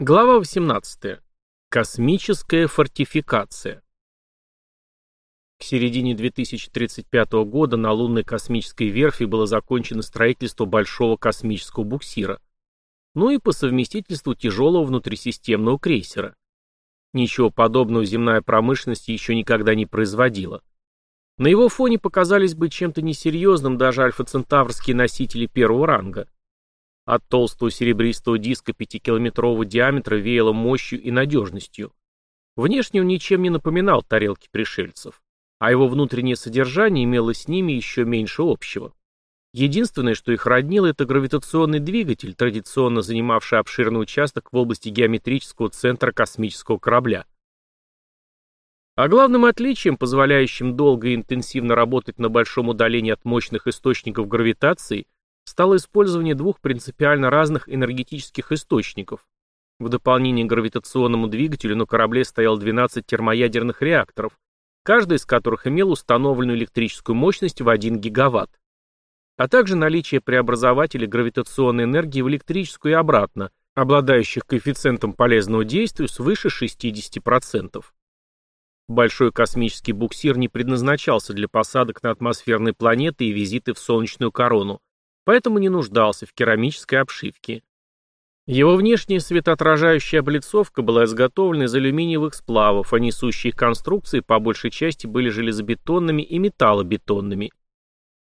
Глава 18. Космическая фортификация. К середине 2035 года на лунной космической верфи было закончено строительство большого космического буксира, ну и по совместительству тяжелого внутрисистемного крейсера. Ничего подобного земная промышленность еще никогда не производила. На его фоне показались бы чем-то несерьезным даже альфа-центаврские носители первого ранга. От толстого серебристого диска пятикилометрового диаметра веяло мощью и надежностью. Внешне он ничем не напоминал тарелки пришельцев, а его внутреннее содержание имело с ними еще меньше общего. Единственное, что их роднило, это гравитационный двигатель, традиционно занимавший обширный участок в области геометрического центра космического корабля. А главным отличием, позволяющим долго и интенсивно работать на большом удалении от мощных источников гравитации, стало использование двух принципиально разных энергетических источников. В дополнение к гравитационному двигателю на корабле стоял 12 термоядерных реакторов, каждый из которых имел установленную электрическую мощность в 1 гигаватт а также наличие преобразователей гравитационной энергии в электрическую и обратно, обладающих коэффициентом полезного действия свыше 60%. Большой космический буксир не предназначался для посадок на атмосферной планеты и визиты в солнечную корону, поэтому не нуждался в керамической обшивке. Его внешняя светоотражающая облицовка была изготовлена из алюминиевых сплавов, а несущие конструкции по большей части были железобетонными и металлобетонными.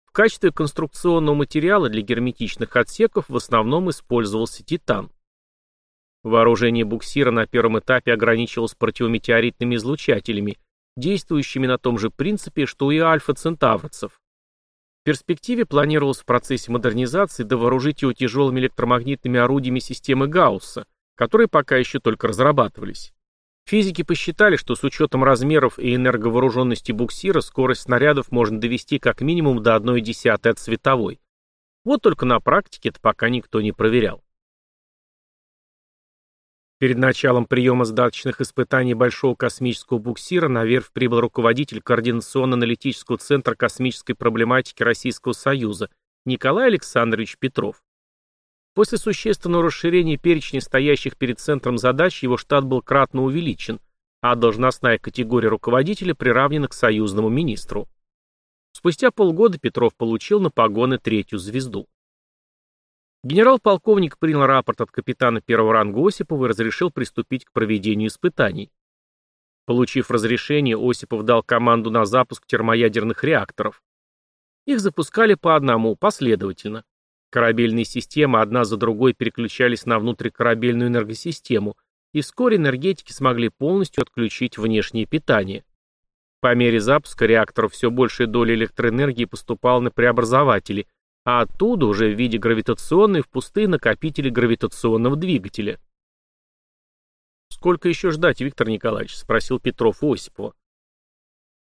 В качестве конструкционного материала для герметичных отсеков в основном использовался титан. Вооружение буксира на первом этапе ограничивалось противометеоритными излучателями, действующими на том же принципе, что и альфа-центаврцев. В перспективе планировалось в процессе модернизации довооружить его тяжелыми электромагнитными орудиями системы Гаусса, которые пока еще только разрабатывались. Физики посчитали, что с учетом размеров и энерговооруженности буксира скорость снарядов можно довести как минимум до 1,1 от световой. Вот только на практике это пока никто не проверял. Перед началом приема сдаточных испытаний большого космического буксира на верфь прибыл руководитель Координационно-аналитического центра космической проблематики Российского Союза Николай Александрович Петров. После существенного расширения перечня стоящих перед центром задач его штат был кратно увеличен, а должностная категория руководителя приравнена к союзному министру. Спустя полгода Петров получил на погоны третью звезду. Генерал-полковник принял рапорт от капитана первого ранга Осипова и разрешил приступить к проведению испытаний. Получив разрешение, Осипов дал команду на запуск термоядерных реакторов. Их запускали по одному, последовательно. Корабельные системы одна за другой переключались на внутрикорабельную энергосистему, и вскоре энергетики смогли полностью отключить внешнее питание. По мере запуска реакторов все большая доля электроэнергии поступала на преобразователи, а оттуда уже в виде гравитационной в пустые накопители гравитационного двигателя. «Сколько еще ждать, Виктор Николаевич?» – спросил Петров у Осипова.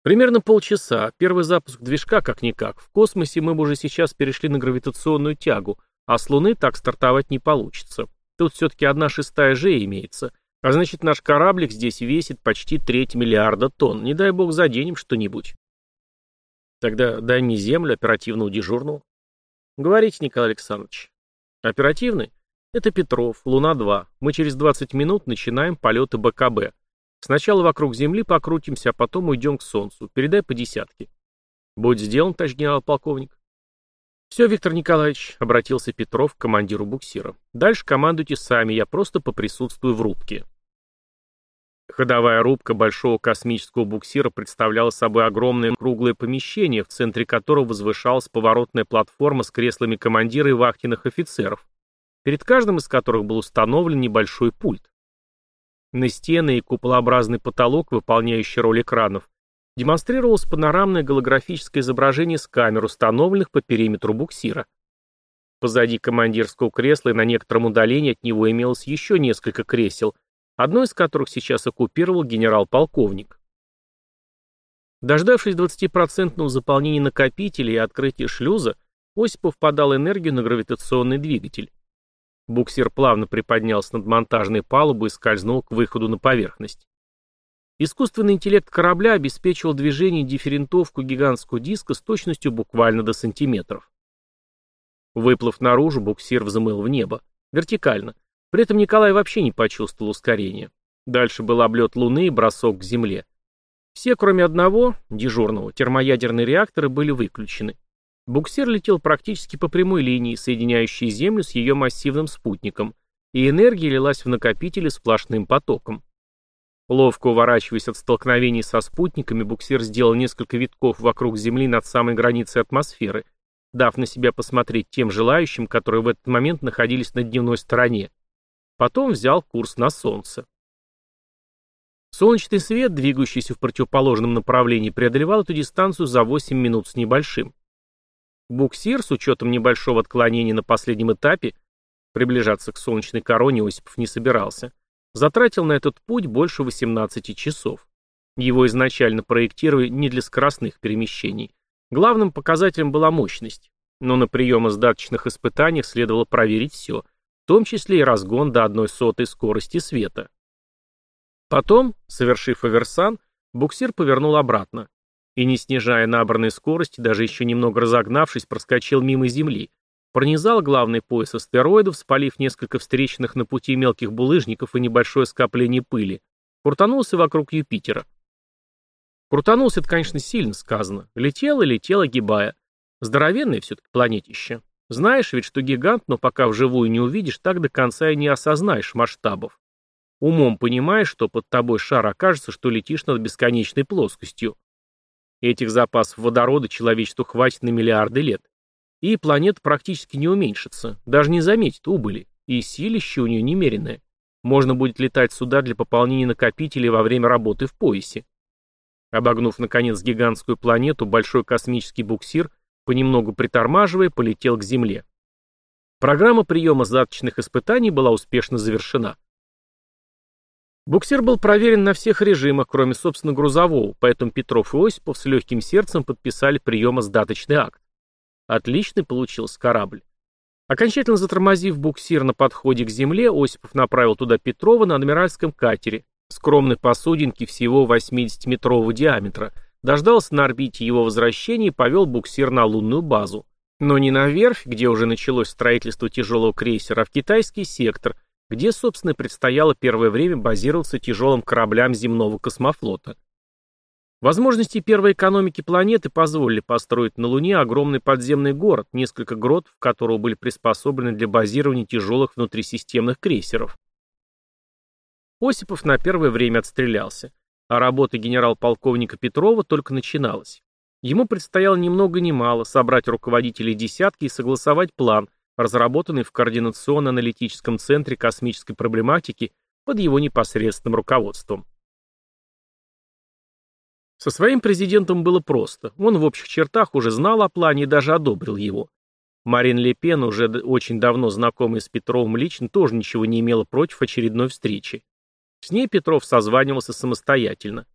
Примерно полчаса. Первый запуск движка как-никак. В космосе мы бы уже сейчас перешли на гравитационную тягу, а с Луны так стартовать не получится. Тут все-таки одна шестая же имеется. А значит, наш кораблик здесь весит почти треть миллиарда тонн. Не дай бог заденем что-нибудь. Тогда дай мне землю оперативного дежурного. Говорите, Николай Александрович. Оперативный? Это Петров, Луна-2. Мы через 20 минут начинаем полеты БКБ. Сначала вокруг Земли покрутимся, а потом уйдем к Солнцу. Передай по десятке. Будь сделан, товарищ генерал-полковник. Все, Виктор Николаевич, обратился Петров к командиру буксира. Дальше командуйте сами, я просто поприсутствую в рубке. Ходовая рубка большого космического буксира представляла собой огромное круглое помещение, в центре которого возвышалась поворотная платформа с креслами командира и вахтенных офицеров, перед каждым из которых был установлен небольшой пульт. На стены и куполообразный потолок, выполняющий роль экранов, демонстрировалось панорамное голографическое изображение с камер, установленных по периметру буксира. Позади командирского кресла и на некотором удалении от него имелось еще несколько кресел, одно из которых сейчас оккупировал генерал-полковник. Дождавшись 20% заполнения накопителя и открытия шлюза, Осипов подал энергию на гравитационный двигатель. Буксир плавно приподнялся над монтажной палубой и скользнул к выходу на поверхность. Искусственный интеллект корабля обеспечивал движение и дифферентовку гигантского диска с точностью буквально до сантиметров. Выплыв наружу, буксир взмыл в небо. Вертикально. При этом Николай вообще не почувствовал ускорения. Дальше был облет Луны и бросок к Земле. Все, кроме одного, дежурного, термоядерные реакторы были выключены. Буксир летел практически по прямой линии, соединяющей Землю с ее массивным спутником, и энергия лилась в накопители сплошным потоком. Ловко уворачиваясь от столкновений со спутниками, буксир сделал несколько витков вокруг Земли над самой границей атмосферы, дав на себя посмотреть тем желающим, которые в этот момент находились на дневной стороне. Потом взял курс на Солнце. Солнечный свет, двигающийся в противоположном направлении, преодолевал эту дистанцию за 8 минут с небольшим. Буксир, с учетом небольшого отклонения на последнем этапе, приближаться к солнечной короне Осипов не собирался, затратил на этот путь больше 18 часов. Его изначально проектировали не для скоростных перемещений. Главным показателем была мощность, но на приемо-сдаточных испытаниях следовало проверить все, в том числе и разгон до одной сотой скорости света. Потом, совершив оверсан, буксир повернул обратно и, не снижая набранной скорости, даже еще немного разогнавшись, проскочил мимо Земли, пронизал главный пояс астероидов, спалив несколько встреченных на пути мелких булыжников и небольшое скопление пыли, крутанулся вокруг Юпитера. Крутанулся это, конечно, сильно сказано. Летел и летел, огибая. Здоровенное все-таки планетище. Знаешь ведь, что гигант, но пока вживую не увидишь, так до конца и не осознаешь масштабов. Умом понимаешь, что под тобой шар окажется, что летишь над бесконечной плоскостью. Этих запасов водорода человечеству хватит на миллиарды лет. И планета практически не уменьшится, даже не заметит убыли, и силище у нее немеренное. Можно будет летать сюда для пополнения накопителей во время работы в поясе. Обогнув, наконец, гигантскую планету, большой космический буксир, понемногу притормаживая, полетел к Земле. Программа приема задаточных испытаний была успешно завершена. Буксир был проверен на всех режимах, кроме, собственно, грузового, поэтому Петров и Осипов с легким сердцем подписали приемо-сдаточный акт. Отличный получился корабль. Окончательно затормозив буксир на подходе к земле, Осипов направил туда Петрова на адмиральском катере, скромной посудинке всего 80-метрового диаметра, дождался на орбите его возвращения и повел буксир на лунную базу. Но не на верфь, где уже началось строительство тяжелого крейсера, а в китайский сектор, где, собственно, предстояло первое время базироваться тяжелым кораблям земного космофлота. Возможности первой экономики планеты позволили построить на Луне огромный подземный город, несколько грот, в которого были приспособлены для базирования тяжелых внутрисистемных крейсеров. Осипов на первое время отстрелялся, а работа генерал-полковника Петрова только начиналась. Ему предстояло ни много ни мало собрать руководителей десятки и согласовать план, разработанный в Координационно-аналитическом центре космической проблематики под его непосредственным руководством. Со своим президентом было просто. Он в общих чертах уже знал о плане и даже одобрил его. Марин Ле Пен, уже очень давно знакомый с Петровым лично, тоже ничего не имела против очередной встречи. С ней Петров созванивался самостоятельно.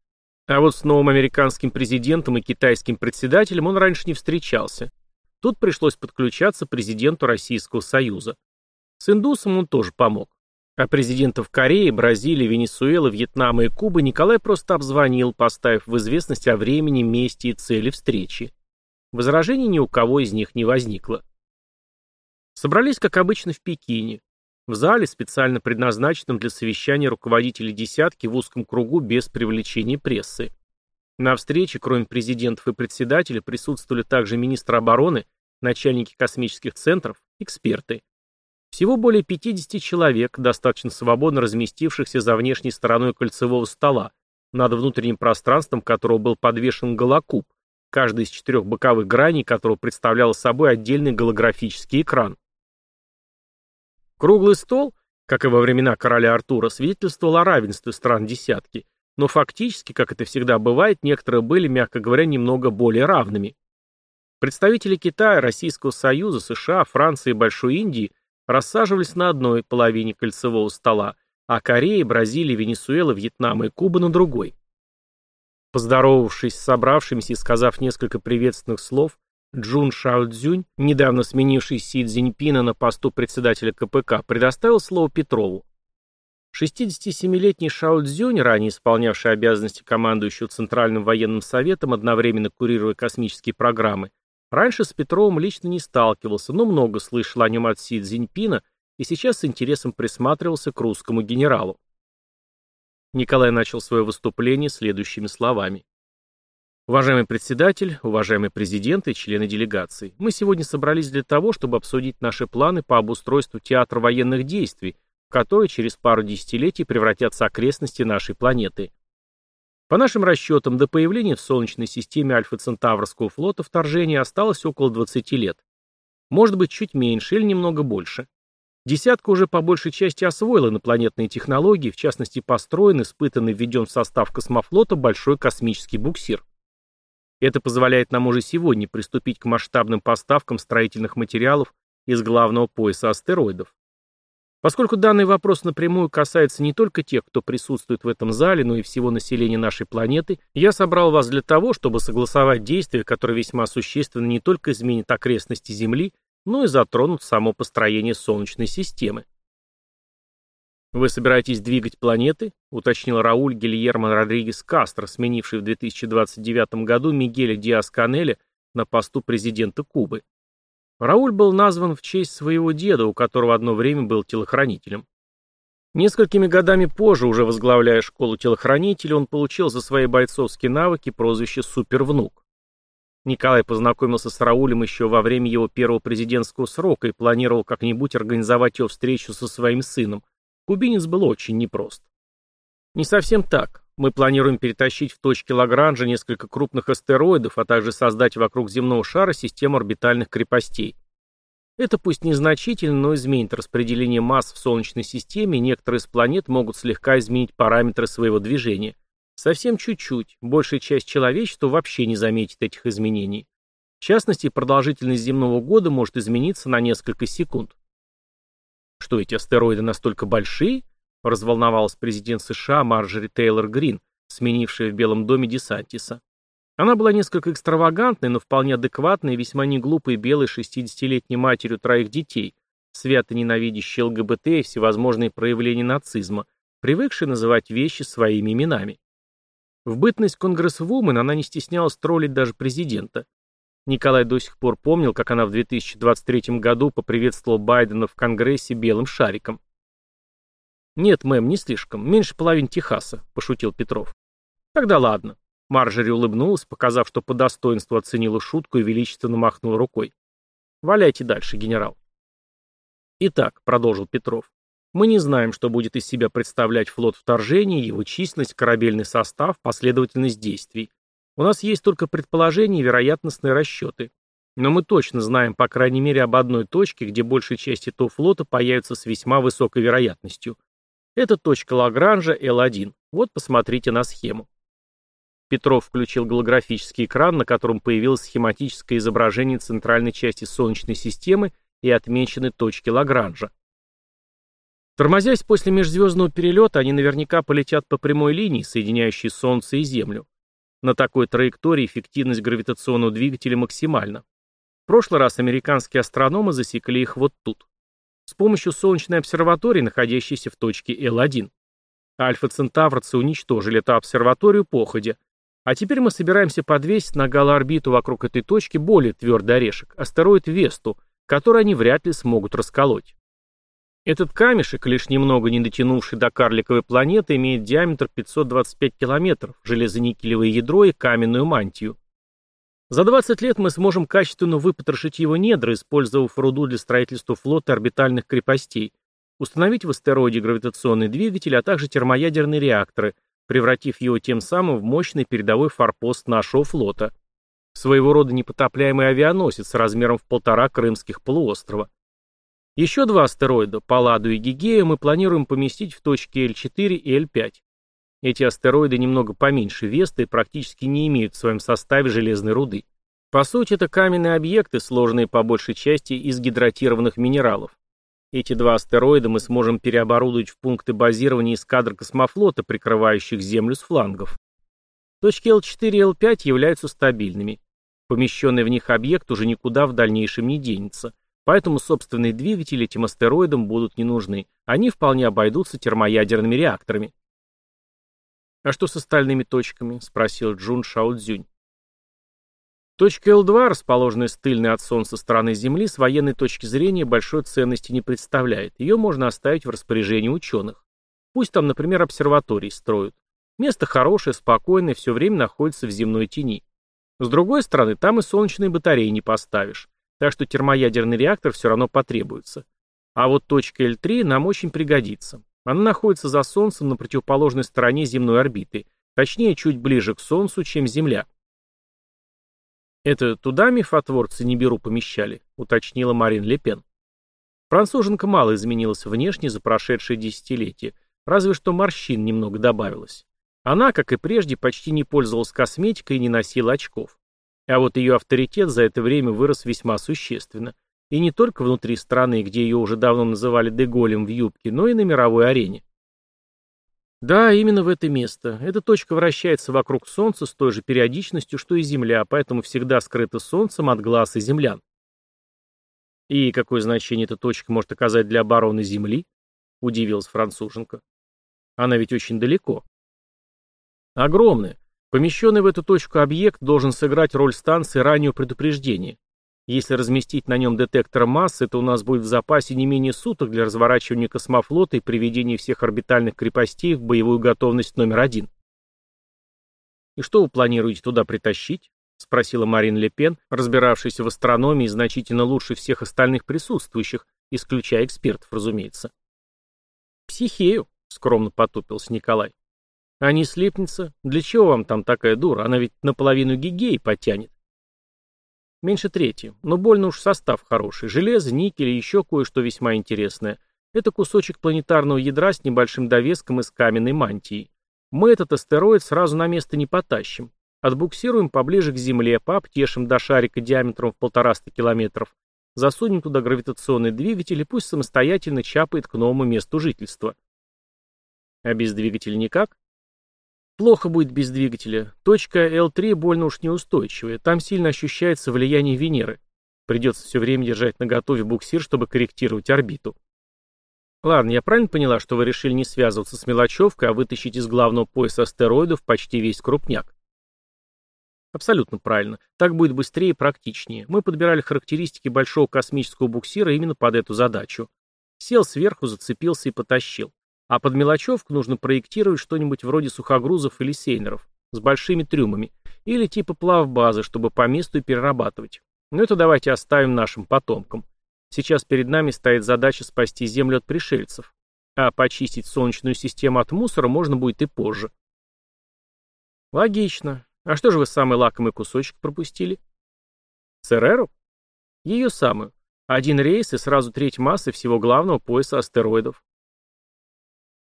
А вот с новым американским президентом и китайским председателем он раньше не встречался. Тут пришлось подключаться президенту Российского Союза. С индусом он тоже помог. А президентов Кореи, Бразилии, Венесуэлы, Вьетнама и Кубы Николай просто обзвонил, поставив в известность о времени, месте и цели встречи. Возражений ни у кого из них не возникло. Собрались, как обычно, в Пекине. В зале, специально предназначенном для совещания руководителей «десятки» в узком кругу без привлечения прессы. На встрече, кроме президентов и председателя, присутствовали также министр обороны, начальники космических центров, эксперты. Всего более 50 человек, достаточно свободно разместившихся за внешней стороной кольцевого стола, над внутренним пространством которого был подвешен голокуб, каждый из четырех боковых граней которого представлял собой отдельный голографический экран. Круглый стол, как и во времена короля Артура, свидетельствовал о равенстве стран десятки – но фактически, как это всегда бывает, некоторые были, мягко говоря, немного более равными. Представители Китая, Российского Союза, США, Франции и Большой Индии рассаживались на одной половине кольцевого стола, а Корея, Бразилия, Венесуэла, Вьетнам и Куба на другой. Поздоровавшись с собравшимися и сказав несколько приветственных слов, Джун Шао-Цзюнь, недавно сменивший Си Цзиньпина на посту председателя КПК, предоставил слово Петрову. 67-летний Шао ранее исполнявший обязанности командующего Центральным военным советом, одновременно курируя космические программы, раньше с Петровым лично не сталкивался, но много слышал о нем от Си Цзиньпина и сейчас с интересом присматривался к русскому генералу. Николай начал свое выступление следующими словами. Уважаемый председатель, уважаемый президент и члены делегации, мы сегодня собрались для того, чтобы обсудить наши планы по обустройству театра военных действий, в который через пару десятилетий превратятся окрестности нашей планеты. По нашим расчетам, до появления в Солнечной системе Альфа-Центаврского флота вторжения осталось около 20 лет. Может быть, чуть меньше или немного больше. Десятка уже по большей части освоила инопланетные технологии, в частности построен, испытан и введен в состав космофлота большой космический буксир. Это позволяет нам уже сегодня приступить к масштабным поставкам строительных материалов из главного пояса астероидов. Поскольку данный вопрос напрямую касается не только тех, кто присутствует в этом зале, но и всего населения нашей планеты, я собрал вас для того, чтобы согласовать действия, которые весьма существенно не только изменят окрестности Земли, но и затронут само построение Солнечной системы. «Вы собираетесь двигать планеты?» — уточнил Рауль Гильермо Родригес Кастро, сменивший в 2029 году Мигеля Диас-Канеля на посту президента Кубы. Рауль был назван в честь своего деда, у которого одно время был телохранителем. Несколькими годами позже, уже возглавляя школу телохранителей, он получил за свои бойцовские навыки прозвище «Супервнук». Николай познакомился с Раулем еще во время его первого президентского срока и планировал как-нибудь организовать его встречу со своим сыном, Кубинец был очень непрост. Не совсем так. Мы планируем перетащить в точке Лагранжа несколько крупных астероидов, а также создать вокруг земного шара систему орбитальных крепостей. Это пусть незначительно, но изменит распределение масс в Солнечной системе, и некоторые из планет могут слегка изменить параметры своего движения. Совсем чуть-чуть, большая часть человечества вообще не заметит этих изменений. В частности, продолжительность земного года может измениться на несколько секунд. Что эти астероиды настолько большие? Разволновалась президент США Марджери Тейлор Грин, сменившая в Белом доме Десантиса. Она была несколько экстравагантной, но вполне адекватной и весьма неглупой белой 60-летней матерью троих детей, свято ненавидящей ЛГБТ и всевозможные проявления нацизма, привыкшей называть вещи своими именами. В бытность конгрессвумен она не стеснялась троллить даже президента. Николай до сих пор помнил, как она в 2023 году поприветствовала Байдена в Конгрессе белым шариком. «Нет, мэм, не слишком. Меньше половины Техаса», – пошутил Петров. «Тогда ладно». Марджери улыбнулась, показав, что по достоинству оценила шутку и величественно махнула рукой. «Валяйте дальше, генерал». «Итак», — продолжил Петров, — «мы не знаем, что будет из себя представлять флот вторжения, его численность, корабельный состав, последовательность действий. У нас есть только предположения и вероятностные расчеты. Но мы точно знаем, по крайней мере, об одной точке, где большая часть этого флота появится с весьма высокой вероятностью. Это точка Лагранжа L1. Вот посмотрите на схему. Петров включил голографический экран, на котором появилось схематическое изображение центральной части Солнечной системы и отмечены точки Лагранжа. Тормозясь после межзвездного перелета, они наверняка полетят по прямой линии, соединяющей Солнце и Землю. На такой траектории эффективность гравитационного двигателя максимальна. В прошлый раз американские астрономы засекли их вот тут. С помощью Солнечной обсерватории, находящейся в точке L1. Альфа-центаврцы уничтожили эту обсерваторию походя. А теперь мы собираемся подвесить на галоорбиту вокруг этой точки более твердый орешек, астероид Весту, который они вряд ли смогут расколоть. Этот камешек, лишь немного не дотянувший до карликовой планеты, имеет диаметр 525 километров, железоникелевое ядро и каменную мантию. За 20 лет мы сможем качественно выпотрошить его недра, использовав руду для строительства флота орбитальных крепостей, установить в астероиде гравитационный двигатель, а также термоядерные реакторы, превратив его тем самым в мощный передовой форпост нашего флота. Своего рода непотопляемый авианосец размером в полтора крымских полуострова. Еще два астероида, Палладу и Гигею, мы планируем поместить в точке L4 и L5. Эти астероиды немного поменьше Веста и практически не имеют в своем составе железной руды. По сути, это каменные объекты, сложенные по большей части из гидратированных минералов. Эти два астероида мы сможем переоборудовать в пункты базирования эскадр космофлота, прикрывающих Землю с флангов. Точки L4 и L5 являются стабильными. Помещенный в них объект уже никуда в дальнейшем не денется. Поэтому собственные двигатели этим астероидам будут не нужны. Они вполне обойдутся термоядерными реакторами. «А что с остальными точками?» – спросил Джун Шаодзюнь. Точка Л-2, расположенная с тыльной от Солнца стороны Земли, с военной точки зрения большой ценности не представляет. Ее можно оставить в распоряжении ученых. Пусть там, например, обсерватории строят. Место хорошее, спокойное, все время находится в земной тени. С другой стороны, там и солнечные батареи не поставишь. Так что термоядерный реактор все равно потребуется. А вот точка Л-3 нам очень пригодится. Она находится за Солнцем на противоположной стороне земной орбиты, точнее, чуть ближе к Солнцу, чем Земля. «Это туда мифотворцы Нибиру помещали?» — уточнила Марин Лепен. Француженка мало изменилась внешне за прошедшие десятилетия, разве что морщин немного добавилось. Она, как и прежде, почти не пользовалась косметикой и не носила очков. А вот ее авторитет за это время вырос весьма существенно. И не только внутри страны, где ее уже давно называли Деголем в юбке, но и на мировой арене. Да, именно в это место. Эта точка вращается вокруг Солнца с той же периодичностью, что и Земля, поэтому всегда скрыта Солнцем от глаз и землян. И какое значение эта точка может оказать для обороны Земли? Удивилась француженка. Она ведь очень далеко. Огромная. Помещенный в эту точку объект должен сыграть роль станции раннего предупреждения. Если разместить на нем детектор массы, то у нас будет в запасе не менее суток для разворачивания космофлота и приведения всех орбитальных крепостей в боевую готовность номер один. «И что вы планируете туда притащить?» — спросила Марин Лепен, разбиравшаяся в астрономии значительно лучше всех остальных присутствующих, исключая экспертов, разумеется. «Психею», — скромно потупился Николай. «А не слепница? Для чего вам там такая дура? Она ведь наполовину гигей потянет». Меньше трети, но больно уж состав хороший. Железо, никель и еще кое-что весьма интересное. Это кусочек планетарного ядра с небольшим довеском из каменной мантии. Мы этот астероид сразу на место не потащим. Отбуксируем поближе к Земле, пообтешим до шарика диаметром в полтораста километров. Засунем туда гравитационный двигатель и пусть самостоятельно чапает к новому месту жительства. А без двигателя никак? Плохо будет без двигателя. Точка L3 больно уж неустойчивая. Там сильно ощущается влияние Венеры. Придется все время держать наготове буксир, чтобы корректировать орбиту. Ладно, я правильно поняла, что вы решили не связываться с мелочевкой, а вытащить из главного пояса астероидов почти весь крупняк? Абсолютно правильно. Так будет быстрее и практичнее. Мы подбирали характеристики большого космического буксира именно под эту задачу. Сел сверху, зацепился и потащил. А под мелочевку нужно проектировать что-нибудь вроде сухогрузов или сейнеров, с большими трюмами, или типа плавбазы, чтобы по месту перерабатывать. Но это давайте оставим нашим потомкам. Сейчас перед нами стоит задача спасти Землю от пришельцев. А почистить Солнечную систему от мусора можно будет и позже. Логично. А что же вы самый лакомый кусочек пропустили? Цереру? Ее самую. Один рейс и сразу треть массы всего главного пояса астероидов.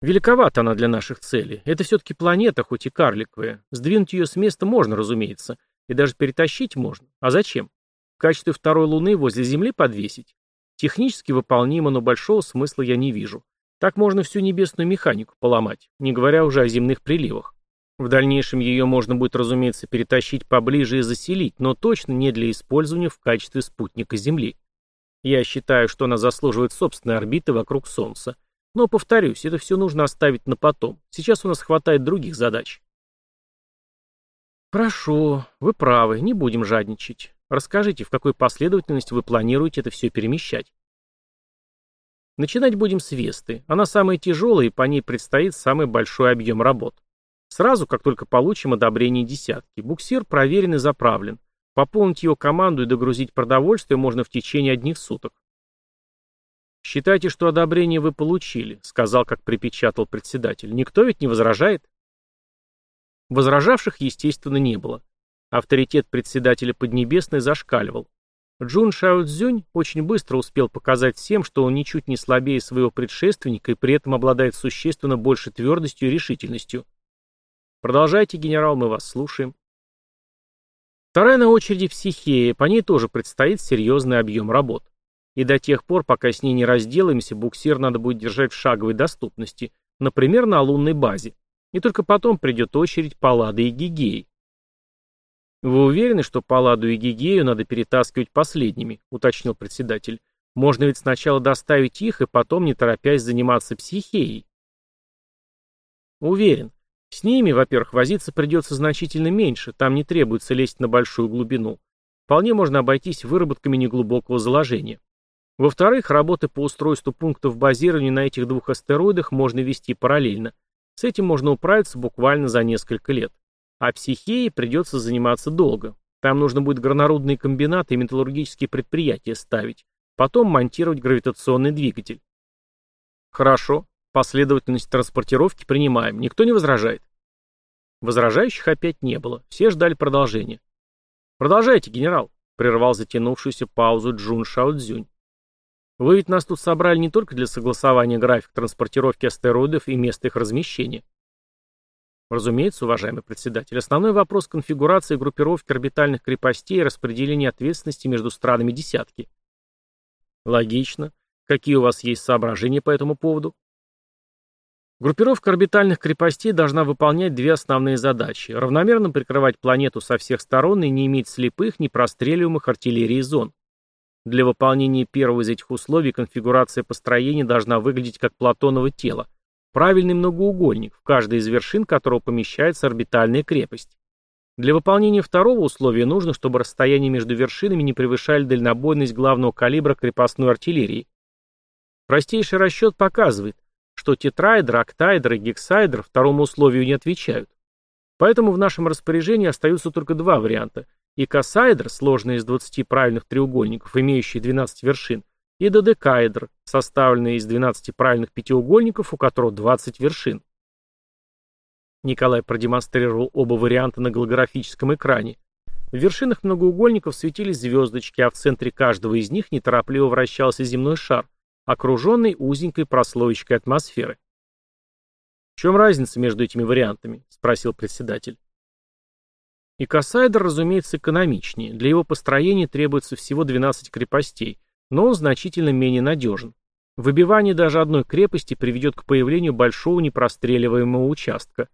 Великовата она для наших целей. Это все-таки планета, хоть и карликовая. Сдвинуть ее с места можно, разумеется. И даже перетащить можно. А зачем? В качестве второй Луны возле Земли подвесить? Технически выполнимо, но большого смысла я не вижу. Так можно всю небесную механику поломать, не говоря уже о земных приливах. В дальнейшем ее можно будет, разумеется, перетащить поближе и заселить, но точно не для использования в качестве спутника Земли. Я считаю, что она заслуживает собственной орбиты вокруг Солнца. Но, повторюсь, это все нужно оставить на потом. Сейчас у нас хватает других задач. Хорошо, вы правы, не будем жадничать. Расскажите, в какой последовательности вы планируете это все перемещать? Начинать будем с Весты. Она самая тяжелая, и по ней предстоит самый большой объем работ. Сразу, как только получим одобрение десятки, буксир проверен и заправлен. Пополнить его команду и догрузить продовольствие можно в течение одних суток. «Считайте, что одобрение вы получили», — сказал, как припечатал председатель. «Никто ведь не возражает?» Возражавших, естественно, не было. Авторитет председателя Поднебесной зашкаливал. Джун Шао-Цзюнь очень быстро успел показать всем, что он ничуть не слабее своего предшественника и при этом обладает существенно большей твердостью и решительностью. Продолжайте, генерал, мы вас слушаем. Вторая на очереди Психея, по ней тоже предстоит серьезный объем работ. И до тех пор, пока с ней не разделаемся, буксир надо будет держать в шаговой доступности, например, на лунной базе. И только потом придет очередь Паллады и Гигеи. «Вы уверены, что Палладу и Гигею надо перетаскивать последними?» — уточнил председатель. «Можно ведь сначала доставить их, и потом, не торопясь, заниматься психией». «Уверен. С ними, во-первых, возиться придется значительно меньше, там не требуется лезть на большую глубину. вполне можно обойтись выработками неглубокого заложения. Во-вторых, работы по устройству пунктов базирования на этих двух астероидах можно вести параллельно. С этим можно управиться буквально за несколько лет. А психией придется заниматься долго. Там нужно будет горнорудные комбинаты и металлургические предприятия ставить. Потом монтировать гравитационный двигатель. Хорошо. Последовательность транспортировки принимаем. Никто не возражает? Возражающих опять не было. Все ждали продолжения. «Продолжайте, генерал», — прервал затянувшуюся паузу Джун Шаодзюнь. «Вы ведь нас тут собрали не только для согласования графика транспортировки астероидов и места их размещения. Разумеется, уважаемый председатель, основной вопрос конфигурации группировки орбитальных крепостей и распределения ответственности между странами десятки. Логично. Какие у вас есть соображения по этому поводу? Группировка орбитальных крепостей должна выполнять две основные задачи. Равномерно прикрывать планету со всех сторон и не иметь слепых, непростреливаемых артиллерии зон. Для выполнения первого из этих условий конфигурация построения должна выглядеть как платоново тело, Правильный многоугольник, в каждой из вершин которого помещается орбитальная крепость. Для выполнения второго условия нужно, чтобы расстояние между вершинами не превышали дальнобойность главного калибра крепостной артиллерии. Простейший расчет показывает, что тетраэдр, октаэдр и гексаэдр второму условию не отвечают. Поэтому в нашем распоряжении остаются только два варианта. Икосаэдр, сложный из 20 правильных треугольников, имеющий 12 вершин, и додекаэдр, составленный из 12 правильных пятиугольников, у которого 20 вершин. Николай продемонстрировал оба варианта на голографическом экране. В вершинах многоугольников светились звездочки, а в центре каждого из них неторопливо вращался земной шар, окруженный узенькой прослоечкой атмосферы. «В чем разница между этими вариантами?» – спросил председатель. Икосайдер, разумеется, экономичнее. Для его построения требуется всего 12 крепостей, но он значительно менее надежен. Выбивание даже одной крепости приведет к появлению большого непростреливаемого участка.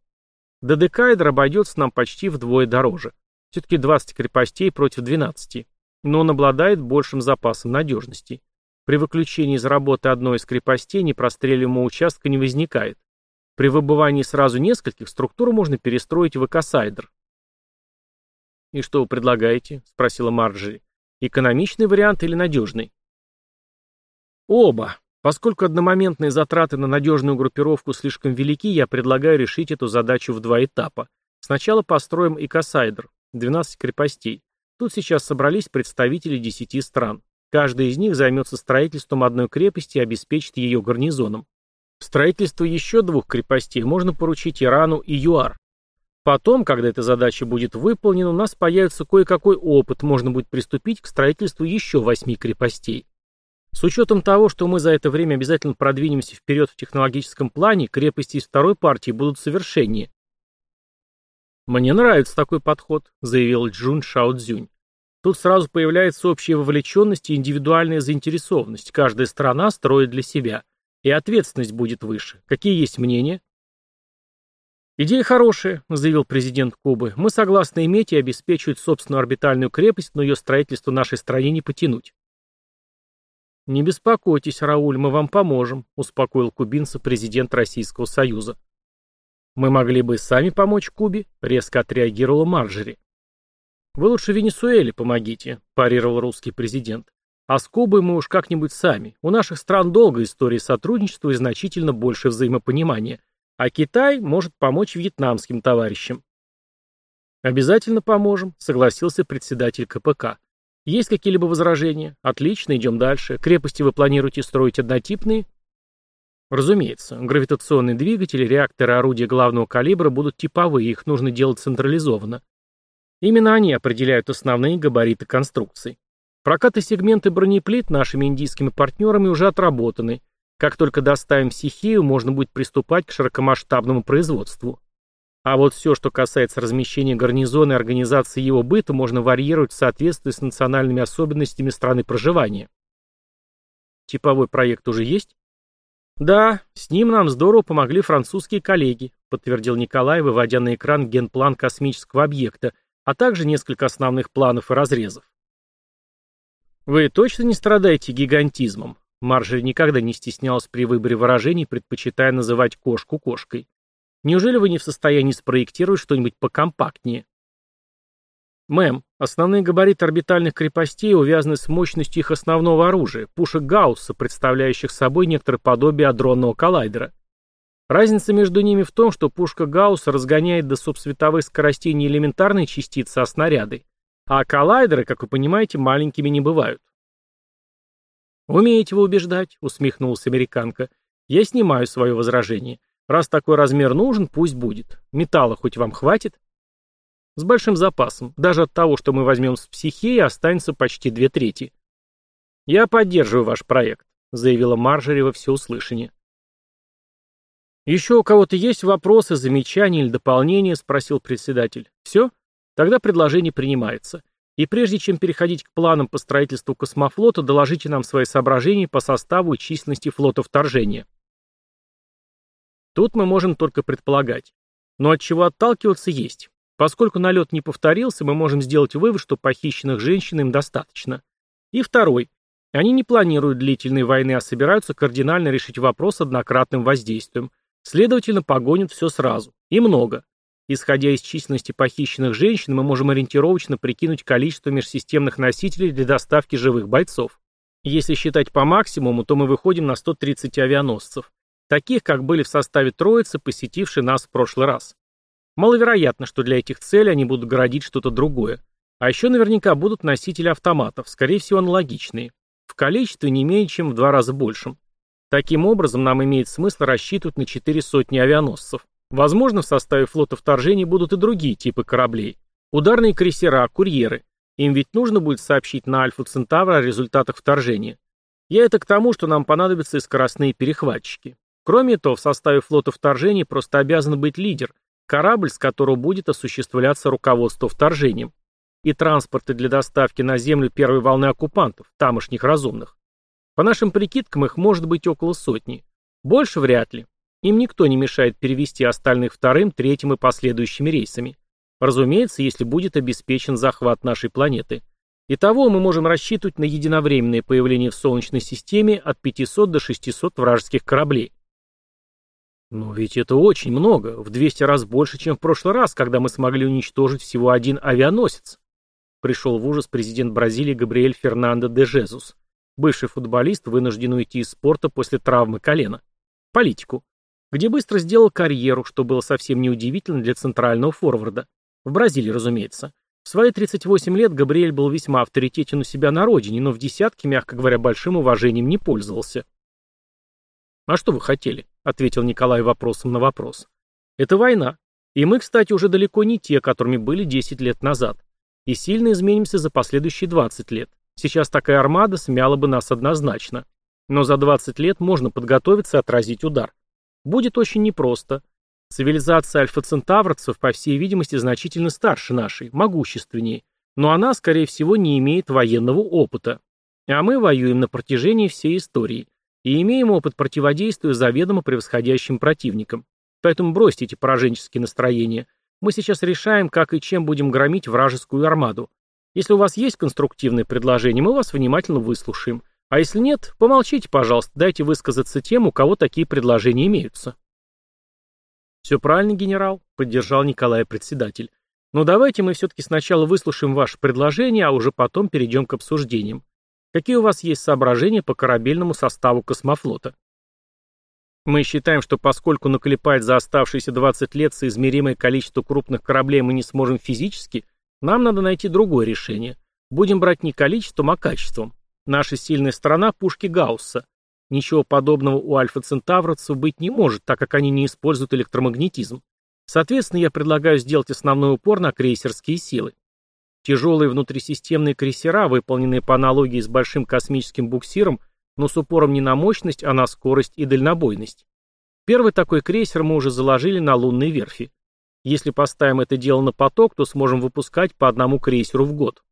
ДДКайдер обойдется нам почти вдвое дороже. Все-таки 20 крепостей против 12. Но он обладает большим запасом надежности. При выключении из работы одной из крепостей непростреливаемого участка не возникает. При выбывании сразу нескольких структуру можно перестроить в экосайдер. «И что вы предлагаете?» – спросила Марджери. «Экономичный вариант или надежный?» Оба. Поскольку одномоментные затраты на надежную группировку слишком велики, я предлагаю решить эту задачу в два этапа. Сначала построим икосайдер, 12 крепостей. Тут сейчас собрались представители 10 стран. Каждый из них займется строительством одной крепости и обеспечит ее гарнизоном. Строительство еще двух крепостей можно поручить Ирану и ЮАР. Потом, когда эта задача будет выполнена, у нас появится кое-какой опыт, можно будет приступить к строительству еще восьми крепостей. С учетом того, что мы за это время обязательно продвинемся вперед в технологическом плане, крепости из второй партии будут совершеннее. «Мне нравится такой подход», — заявил Джун Шао Тут сразу появляется общая вовлеченность и индивидуальная заинтересованность. Каждая страна строит для себя. И ответственность будет выше. Какие есть мнения? «Идея хорошая», — заявил президент Кубы. «Мы согласны иметь и обеспечивать собственную орбитальную крепость, но ее строительство нашей стране не потянуть». «Не беспокойтесь, Рауль, мы вам поможем», — успокоил кубинца президент Российского Союза. «Мы могли бы сами помочь Кубе», — резко отреагировала Марджери. «Вы лучше Венесуэле помогите», — парировал русский президент. «А с Кубой мы уж как-нибудь сами. У наших стран долгая история сотрудничества и значительно больше взаимопонимания. А Китай может помочь вьетнамским товарищам». «Обязательно поможем», — согласился председатель КПК. Есть какие-либо возражения? Отлично, идем дальше. Крепости вы планируете строить однотипные? Разумеется, гравитационные двигатели, реакторы орудия главного калибра будут типовые, их нужно делать централизованно. Именно они определяют основные габариты конструкций. Прокат и сегменты бронеплит нашими индийскими партнерами уже отработаны. Как только доставим стихию, можно будет приступать к широкомасштабному производству. А вот все, что касается размещения гарнизона и организации его быта, можно варьировать в соответствии с национальными особенностями страны проживания. Типовой проект уже есть? Да, с ним нам здорово помогли французские коллеги, подтвердил Николай, выводя на экран генплан космического объекта, а также несколько основных планов и разрезов. Вы точно не страдаете гигантизмом? Маржери никогда не стеснялась при выборе выражений, предпочитая называть кошку кошкой. Неужели вы не в состоянии спроектировать что-нибудь покомпактнее? Мэм, основные габариты орбитальных крепостей увязаны с мощностью их основного оружия, пушек Гаусса, представляющих собой некоторое подобие адронного коллайдера. Разница между ними в том, что пушка Гаусса разгоняет до субсветовых скоростей не элементарные частицы, а снаряды, а коллайдеры, как вы понимаете, маленькими не бывают. «Умеете вы убеждать», — усмехнулась американка. «Я снимаю свое возражение. Раз такой размер нужен, пусть будет. Металла хоть вам хватит?» С большим запасом. Даже от того, что мы возьмем с психеи, останется почти две трети. «Я поддерживаю ваш проект», — заявила Марджери во всеуслышание. «Еще у кого-то есть вопросы, замечания или дополнения?» — спросил председатель. «Все? Тогда предложение принимается. И прежде чем переходить к планам по строительству космофлота, доложите нам свои соображения по составу и численности флота вторжения». Тут мы можем только предполагать. Но от чего отталкиваться есть. Поскольку налет не повторился, мы можем сделать вывод, что похищенных женщин им достаточно. И второй. Они не планируют длительной войны, а собираются кардинально решить вопрос однократным воздействием. Следовательно, погонят все сразу. И много. Исходя из численности похищенных женщин, мы можем ориентировочно прикинуть количество межсистемных носителей для доставки живых бойцов. Если считать по максимуму, то мы выходим на 130 авианосцев. Таких, как были в составе троицы, посетившие нас в прошлый раз. Маловероятно, что для этих целей они будут городить что-то другое. А еще наверняка будут носители автоматов, скорее всего аналогичные. В количестве не менее чем в два раза большим. Таким образом, нам имеет смысл рассчитывать на четыре сотни авианосцев. Возможно, в составе флота вторжения будут и другие типы кораблей. Ударные крейсера, курьеры. Им ведь нужно будет сообщить на Альфу Центавра о результатах вторжения. Я это к тому, что нам понадобятся и скоростные перехватчики. Кроме того, в составе флота вторжения просто обязан быть лидер, корабль, с которого будет осуществляться руководство вторжением, и транспорты для доставки на Землю первой волны оккупантов, тамошних разумных. По нашим прикидкам, их может быть около сотни. Больше вряд ли. Им никто не мешает перевести остальных вторым, третьим и последующими рейсами. Разумеется, если будет обеспечен захват нашей планеты. Итого мы можем рассчитывать на единовременное появление в Солнечной системе от 500 до 600 вражеских кораблей. Но ведь это очень много, в 200 раз больше, чем в прошлый раз, когда мы смогли уничтожить всего один авианосец. Пришел в ужас президент Бразилии Габриэль Фернандо де Жезус, бывший футболист, вынужден уйти из спорта после травмы колена. Политику. Где быстро сделал карьеру, что было совсем неудивительно для центрального форварда. В Бразилии, разумеется. В свои 38 лет Габриэль был весьма авторитетен у себя на родине, но в десятке, мягко говоря, большим уважением не пользовался. «А что вы хотели?» — ответил Николай вопросом на вопрос. «Это война. И мы, кстати, уже далеко не те, которыми были 10 лет назад. И сильно изменимся за последующие 20 лет. Сейчас такая армада смяла бы нас однозначно. Но за 20 лет можно подготовиться и отразить удар. Будет очень непросто. Цивилизация альфа-центаврцев, по всей видимости, значительно старше нашей, могущественнее. Но она, скорее всего, не имеет военного опыта. А мы воюем на протяжении всей истории и имеем опыт противодействия заведомо превосходящим противникам. Поэтому бросьте эти пораженческие настроения. Мы сейчас решаем, как и чем будем громить вражескую армаду. Если у вас есть конструктивные предложения, мы вас внимательно выслушаем. А если нет, помолчите, пожалуйста, дайте высказаться тем, у кого такие предложения имеются. Все правильно, генерал, поддержал Николай председатель. Но давайте мы все-таки сначала выслушаем ваше предложение, а уже потом перейдем к обсуждениям. Какие у вас есть соображения по корабельному составу космофлота? Мы считаем, что поскольку наклепать за оставшиеся 20 лет соизмеримое количество крупных кораблей мы не сможем физически, нам надо найти другое решение. Будем брать не количеством, а качеством. Наша сильная сторона – пушки Гаусса. Ничего подобного у альфа-центавровцев быть не может, так как они не используют электромагнетизм. Соответственно, я предлагаю сделать основной упор на крейсерские силы. Тяжелые внутрисистемные крейсера, выполненные по аналогии с большим космическим буксиром, но с упором не на мощность, а на скорость и дальнобойность. Первый такой крейсер мы уже заложили на лунной верфи. Если поставим это дело на поток, то сможем выпускать по одному крейсеру в год.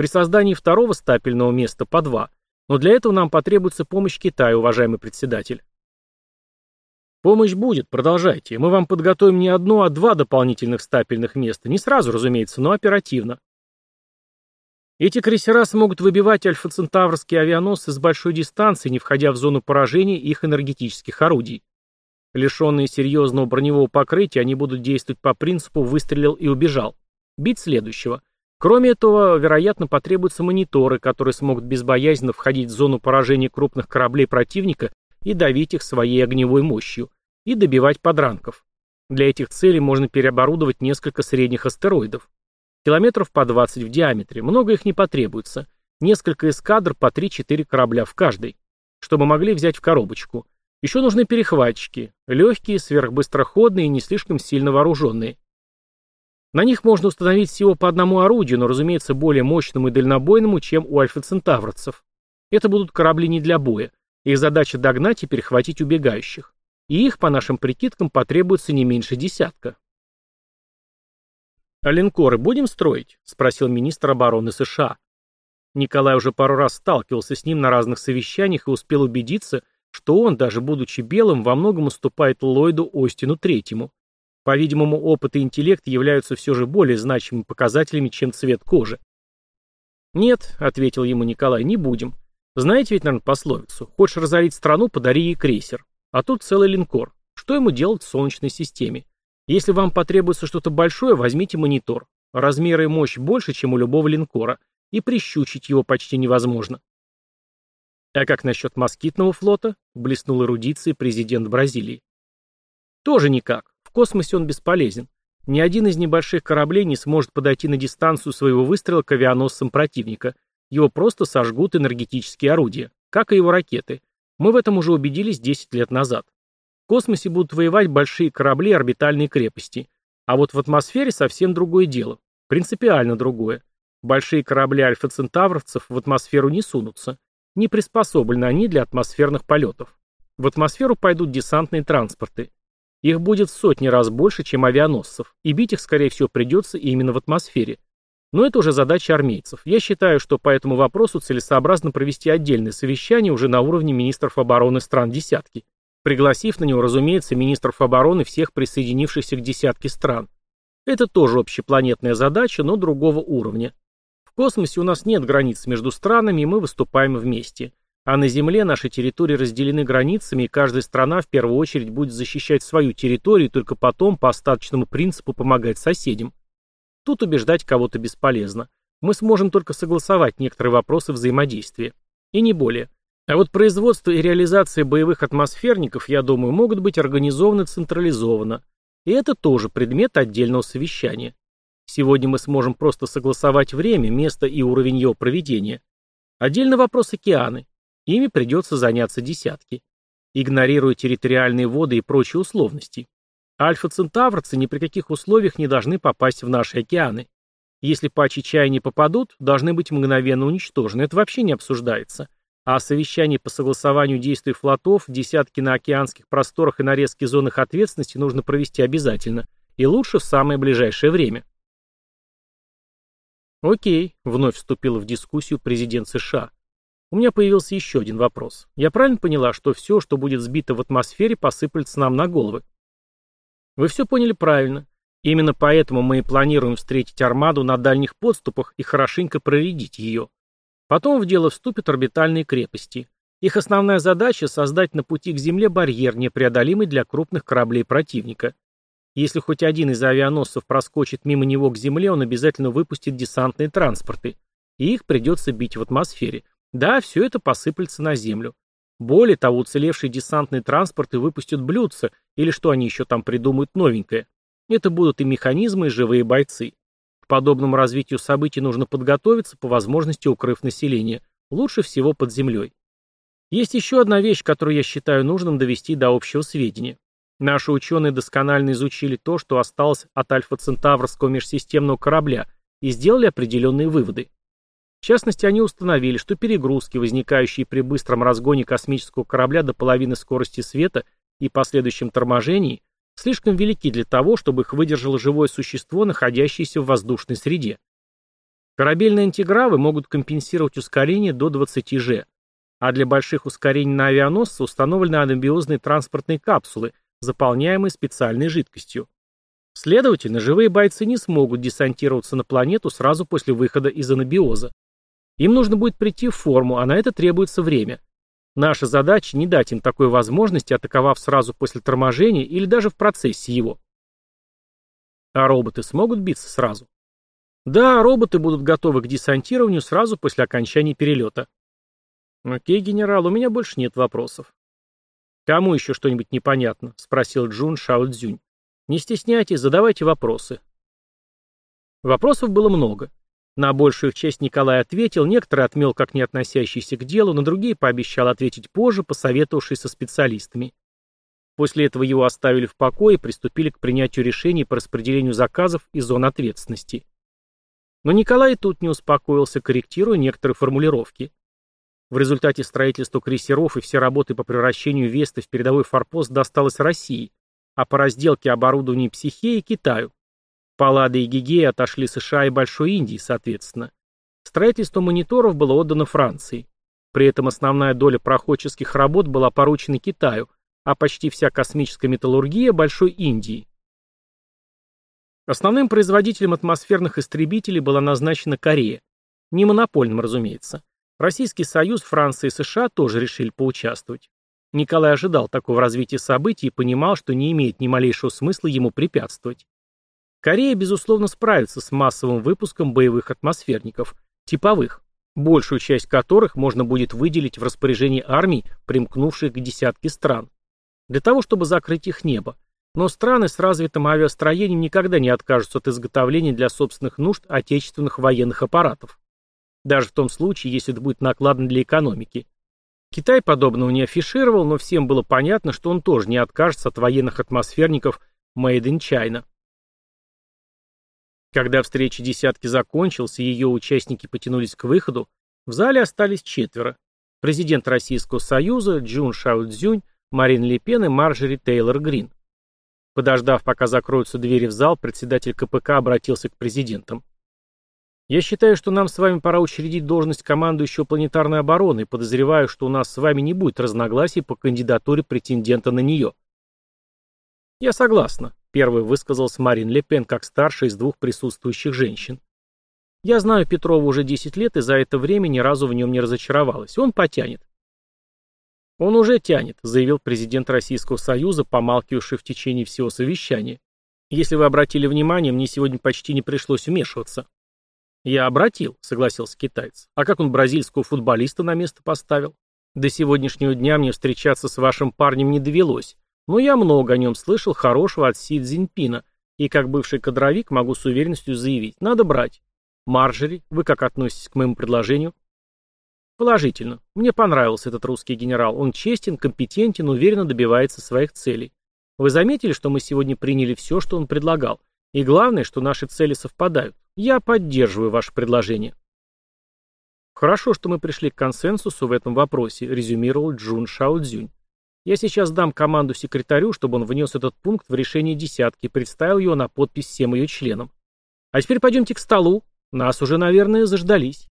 При создании второго стапельного места по два. Но для этого нам потребуется помощь Китая, уважаемый председатель. Помощь будет, продолжайте. Мы вам подготовим не одно, а два дополнительных стапельных места. Не сразу, разумеется, но оперативно. Эти крейсера смогут выбивать альфа-центаврские авианосцы с большой дистанции, не входя в зону поражения их энергетических орудий. Лишенные серьезного броневого покрытия, они будут действовать по принципу «выстрелил и убежал». Бить следующего. Кроме этого, вероятно, потребуются мониторы, которые смогут безбоязненно входить в зону поражения крупных кораблей противника и давить их своей огневой мощью, и добивать подранков. Для этих целей можно переоборудовать несколько средних астероидов. Километров по 20 в диаметре, много их не потребуется. Несколько эскадр по 3-4 корабля в каждой, чтобы могли взять в коробочку. Еще нужны перехватчики, легкие, сверхбыстроходные и не слишком сильно вооруженные. На них можно установить всего по одному орудию, но, разумеется, более мощному и дальнобойному, чем у альфа-центавровцев. Это будут корабли не для боя. Их задача догнать и перехватить убегающих. И их, по нашим прикидкам, потребуется не меньше десятка. «А линкоры будем строить?» – спросил министр обороны США. Николай уже пару раз сталкивался с ним на разных совещаниях и успел убедиться, что он, даже будучи белым, во многом уступает Ллойду Остину Третьему. По-видимому, опыт и интеллект являются все же более значимыми показателями, чем цвет кожи. «Нет», — ответил ему Николай, — «не будем. Знаете ведь, наверное, пословицу? Хочешь разорить страну, подари ей крейсер. А тут целый линкор. Что ему делать в Солнечной системе? Если вам потребуется что-то большое, возьмите монитор. Размеры и мощь больше, чем у любого линкора, и прищучить его почти невозможно. А как насчет москитного флота? Блеснул эрудицией президент Бразилии. Тоже никак. В космосе он бесполезен. Ни один из небольших кораблей не сможет подойти на дистанцию своего выстрела к авианосцам противника. Его просто сожгут энергетические орудия, как и его ракеты. Мы в этом уже убедились 10 лет назад. В космосе будут воевать большие корабли и орбитальные крепости. А вот в атмосфере совсем другое дело. Принципиально другое. Большие корабли альфа-центавровцев в атмосферу не сунутся. Не приспособлены они для атмосферных полетов. В атмосферу пойдут десантные транспорты. Их будет в сотни раз больше, чем авианосцев, и бить их, скорее всего, придется именно в атмосфере. Но это уже задача армейцев. Я считаю, что по этому вопросу целесообразно провести отдельное совещание уже на уровне министров обороны стран «десятки», пригласив на него, разумеется, министров обороны всех присоединившихся к «десятке» стран. Это тоже общепланетная задача, но другого уровня. В космосе у нас нет границ между странами, и мы выступаем вместе. А на Земле наши территории разделены границами, и каждая страна в первую очередь будет защищать свою территорию, и только потом по остаточному принципу помогать соседям. Тут убеждать кого-то бесполезно. Мы сможем только согласовать некоторые вопросы взаимодействия. И не более. А вот производство и реализация боевых атмосферников, я думаю, могут быть организованы централизованно. И это тоже предмет отдельного совещания. Сегодня мы сможем просто согласовать время, место и уровень его проведения. Отдельно вопрос океаны. Ими придется заняться десятки, игнорируя территориальные воды и прочие условности. Альфа-центаврцы ни при каких условиях не должны попасть в наши океаны. Если пачи чая не попадут, должны быть мгновенно уничтожены. Это вообще не обсуждается. А совещание по согласованию действий флотов, десятки на океанских просторах и нарезки зон их ответственности нужно провести обязательно. И лучше в самое ближайшее время. Окей, вновь вступил в дискуссию президент США. У меня появился еще один вопрос. Я правильно поняла, что все, что будет сбито в атмосфере, посыплется нам на головы? Вы все поняли правильно. Именно поэтому мы и планируем встретить армаду на дальних подступах и хорошенько проредить ее. Потом в дело вступят орбитальные крепости. Их основная задача – создать на пути к Земле барьер, непреодолимый для крупных кораблей противника. Если хоть один из авианосцев проскочит мимо него к Земле, он обязательно выпустит десантные транспорты. И их придется бить в атмосфере. Да, все это посыплется на землю. Более того, уцелевшие десантные транспорты выпустят блюдца, или что они еще там придумают новенькое. Это будут и механизмы, и живые бойцы. К подобному развитию событий нужно подготовиться, по возможности укрыв население. Лучше всего под землей. Есть еще одна вещь, которую я считаю нужным довести до общего сведения. Наши ученые досконально изучили то, что осталось от Альфа-Центаврского межсистемного корабля, и сделали определенные выводы. В частности, они установили, что перегрузки, возникающие при быстром разгоне космического корабля до половины скорости света и последующем торможении, слишком велики для того, чтобы их выдержало живое существо, находящееся в воздушной среде. Корабельные антигравы могут компенсировать ускорение до 20 G, а для больших ускорений на авианосце установлены анабиозные транспортные капсулы, заполняемые специальной жидкостью. Следовательно, живые бойцы не смогут десантироваться на планету сразу после выхода из анабиоза. Им нужно будет прийти в форму, а на это требуется время. Наша задача не дать им такой возможности, атаковав сразу после торможения или даже в процессе его. А роботы смогут биться сразу? Да, роботы будут готовы к десантированию сразу после окончания перелета. Окей, генерал, у меня больше нет вопросов. Кому еще что-нибудь непонятно? Спросил Джун Шао. Не стесняйтесь, задавайте вопросы. Вопросов было много. На большую их часть Николай ответил, некоторые отмел как не относящиеся к делу, на другие пообещал ответить позже, посоветовавшись со специалистами. После этого его оставили в покое и приступили к принятию решений по распределению заказов и зон ответственности. Но Николай тут не успокоился, корректируя некоторые формулировки. В результате строительства крейсеров и все работы по превращению Весты в передовой форпост досталось России, а по разделке оборудования Психеи – Китаю. Паллада и Гигея отошли США и Большой Индии, соответственно. Строительство мониторов было отдано Франции. При этом основная доля проходческих работ была поручена Китаю, а почти вся космическая металлургия – Большой Индии. Основным производителем атмосферных истребителей была назначена Корея. Не монопольным, разумеется. Российский Союз, Франция и США тоже решили поучаствовать. Николай ожидал такого развития событий и понимал, что не имеет ни малейшего смысла ему препятствовать. Корея, безусловно, справится с массовым выпуском боевых атмосферников, типовых, большую часть которых можно будет выделить в распоряжении армий, примкнувших к десятке стран, для того, чтобы закрыть их небо. Но страны с развитым авиастроением никогда не откажутся от изготовления для собственных нужд отечественных военных аппаратов. Даже в том случае, если это будет накладно для экономики. Китай подобного не афишировал, но всем было понятно, что он тоже не откажется от военных атмосферников Made in China. Когда встреча десятки закончилась и ее участники потянулись к выходу, в зале остались четверо. Президент Российского Союза Джун Шао Цзюнь, Марин Ле Пен и Марджери Тейлор Грин. Подождав, пока закроются двери в зал, председатель КПК обратился к президентам. «Я считаю, что нам с вами пора учредить должность командующего планетарной обороны и подозреваю, что у нас с вами не будет разногласий по кандидатуре претендента на нее». «Я согласна», Первый высказался Марин Ле Пен как старшая из двух присутствующих женщин. Я знаю Петрова уже 10 лет и за это время ни разу в нем не разочаровалась. Он потянет. Он уже тянет, заявил президент Российского Союза, помалкивавший в течение всего совещания. Если вы обратили внимание, мне сегодня почти не пришлось вмешиваться. Я обратил, согласился китаец. А как он бразильского футболиста на место поставил? До сегодняшнего дня мне встречаться с вашим парнем не довелось. Но я много о нем слышал хорошего от Си Цзиньпина, и как бывший кадровик могу с уверенностью заявить, надо брать. Марджери, вы как относитесь к моему предложению? Положительно. Мне понравился этот русский генерал. Он честен, компетентен, уверенно добивается своих целей. Вы заметили, что мы сегодня приняли все, что он предлагал? И главное, что наши цели совпадают. Я поддерживаю ваше предложение. Хорошо, что мы пришли к консенсусу в этом вопросе, резюмировал Джун Шао-Дзюнь. Я сейчас дам команду секретарю, чтобы он внес этот пункт в решение десятки и представил его на подпись всем ее членам. А теперь пойдемте к столу. Нас уже, наверное, заждались.